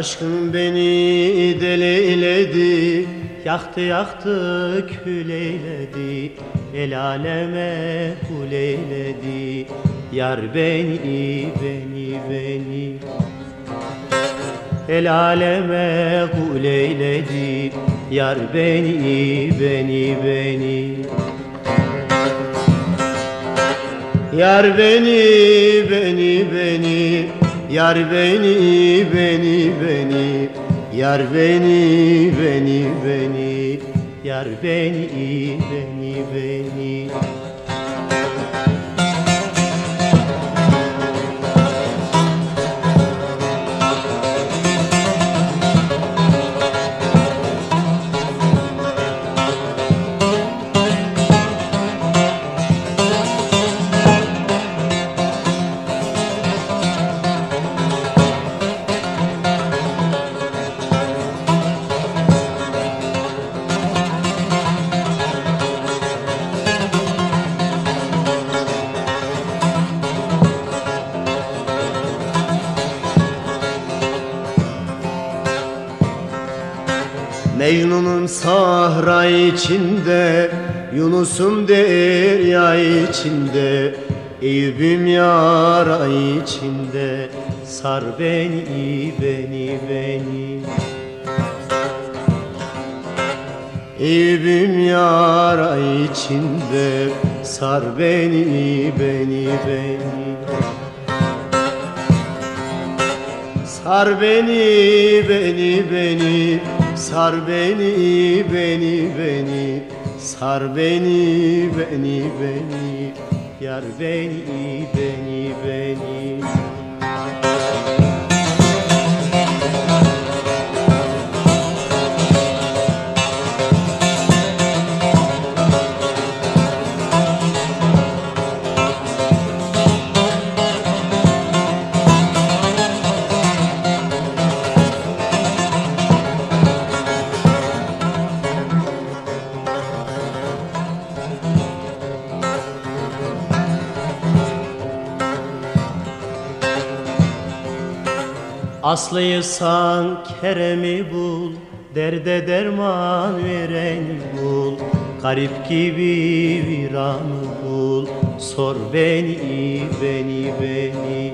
Aşkın beni deleyledi Yaktı yaktı küleyledi El aleme kuleyledi Yar beni beni beni. El aleme kuleyledi Yar beni beni beni. Yar beni beni beni Yar beni beni beni. Yar beni beni beni. Yar beni beni beni Mecnun'un sahra içinde Yunus'um derya içinde Eyüp'üm yara içinde Sar beni beni beni. Eyüp'üm yara içinde Sar beni beni beni. Sar beni beni beni Sar beni beni beni. Sar beni beni beni. Yar beni beni beni Aslıysan Kerem'i bul Derde derman vereni bul. Garip gibi viranı bul Sor beni beni beni.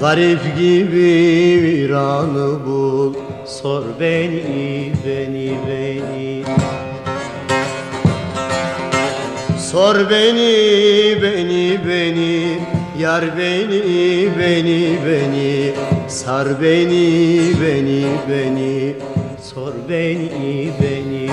Garip gibi viranı bul Sor beni beni beni. Sor beni beni beni Yar beni beni beni. Sar beni beni beni. Sor beni beni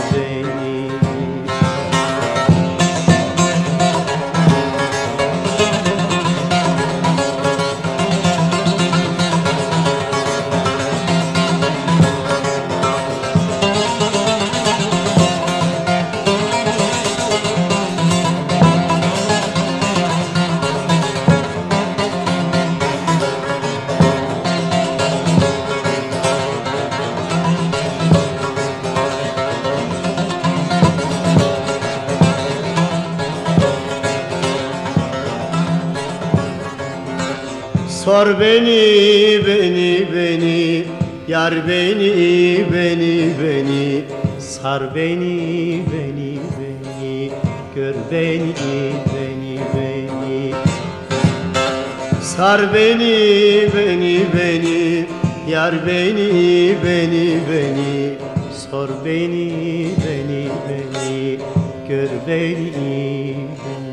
Sor beni beni beni. Yar beni beni beni. Sar beni beni beni. Gör beni beni beni. Sar beni beni beni. Yar beni beni beni. Sor beni beni beni. Gör beni